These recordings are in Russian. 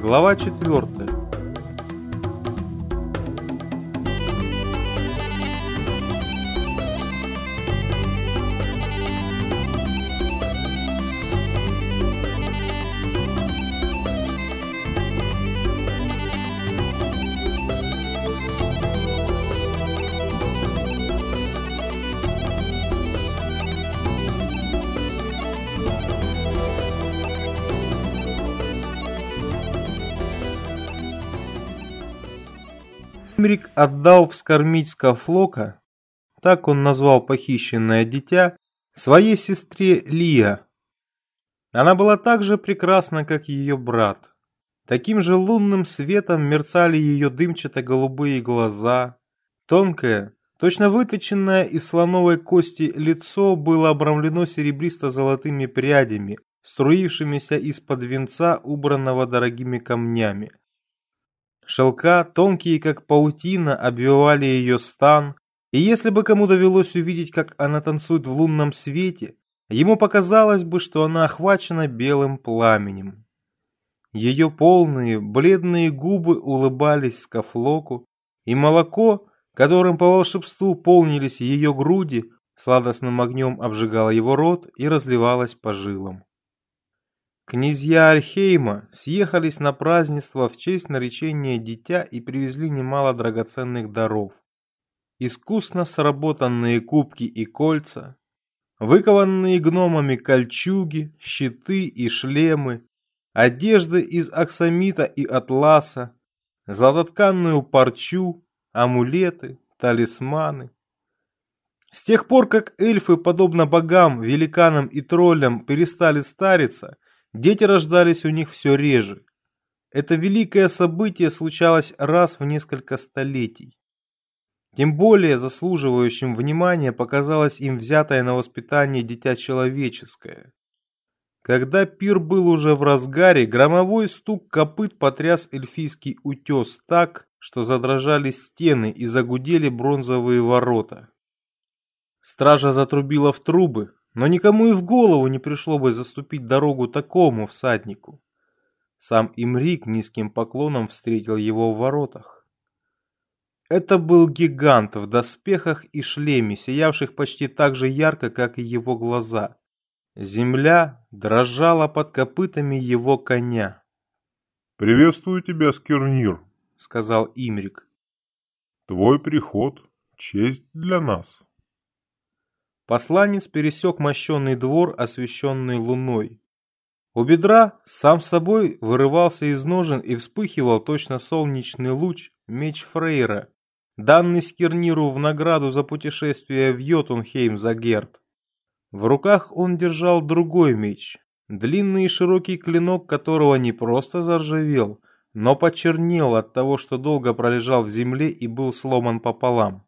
Глава 4. Имрик отдал вскормить Скафлока, так он назвал похищенное дитя, своей сестре Лия. Она была так же прекрасна, как ее брат. Таким же лунным светом мерцали ее дымчато-голубые глаза. Тонкое, точно выточенное из слоновой кости лицо было обрамлено серебристо-золотыми прядями, струившимися из-под венца, убранного дорогими камнями. Шелка, тонкие как паутина, обвивали ее стан, и если бы кому довелось увидеть, как она танцует в лунном свете, ему показалось бы, что она охвачена белым пламенем. Ее полные, бледные губы улыбались Скафлоку, и молоко, которым по волшебству полнились ее груди, сладостным огнем обжигало его рот и разливалось по жилам. Князья Альхейма съехались на празднество в честь наречения дитя и привезли немало драгоценных даров. Искусно сработанные кубки и кольца, выкованные гномами кольчуги, щиты и шлемы, одежды из аксамита и атласа, златотканную парчу, амулеты, талисманы. С тех пор, как эльфы, подобно богам, великанам и троллям, перестали стариться – Дети рождались у них все реже. Это великое событие случалось раз в несколько столетий. Тем более заслуживающим внимания показалось им взятое на воспитание дитя человеческое. Когда пир был уже в разгаре, громовой стук копыт потряс эльфийский утес так, что задрожали стены и загудели бронзовые ворота. Стража затрубила в трубы, но никому и в голову не пришло бы заступить дорогу такому всаднику. Сам Имрик низким поклоном встретил его в воротах. Это был гигант в доспехах и шлеме, сиявших почти так же ярко, как и его глаза. Земля дрожала под копытами его коня. «Приветствую тебя, Скирнир», — сказал Имрик. «Твой приход — честь для нас». Посланец пересек мощенный двор, освещенный луной. У бедра сам собой вырывался из ножен и вспыхивал точно солнечный луч меч Фрейра, данный Скирниру в награду за путешествие в Йотунхейм за Герд. В руках он держал другой меч, длинный и широкий клинок которого не просто заржавел, но почернел от того, что долго пролежал в земле и был сломан пополам.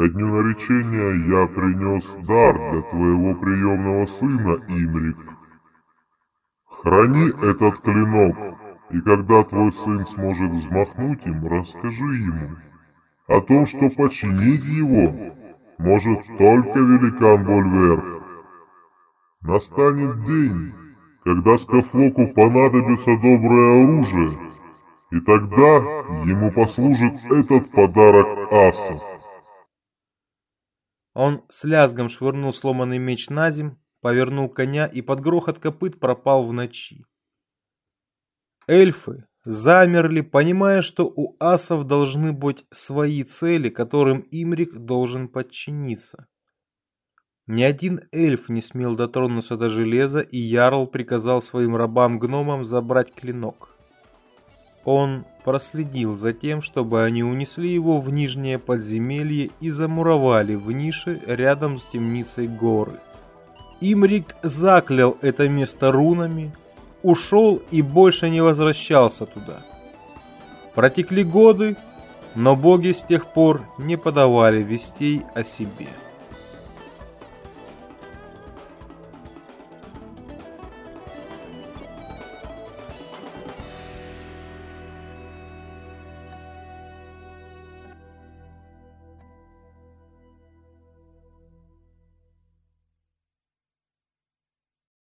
Ко дню наречения я принес дар для твоего приемного сына, Имрик. Храни этот клинок, и когда твой сын сможет взмахнуть им, расскажи ему о том, что починить его может только великан Вольверк. Настанет день, когда Скафлоку понадобится доброе оружие, и тогда ему послужит этот подарок аса. Он с лязгом швырнул сломанный меч на земь, повернул коня и под грохот копыт пропал в ночи. Эльфы замерли, понимая, что у асов должны быть свои цели, которым Имрик должен подчиниться. Ни один эльф не смел дотронуться до железа, и Ярл приказал своим рабам-гномам забрать клинок. Он проследил за тем, чтобы они унесли его в нижнее подземелье и замуровали в нише рядом с темницей горы. Имрик заклял это место рунами, ушел и больше не возвращался туда. Протекли годы, но боги с тех пор не подавали вестей о себе.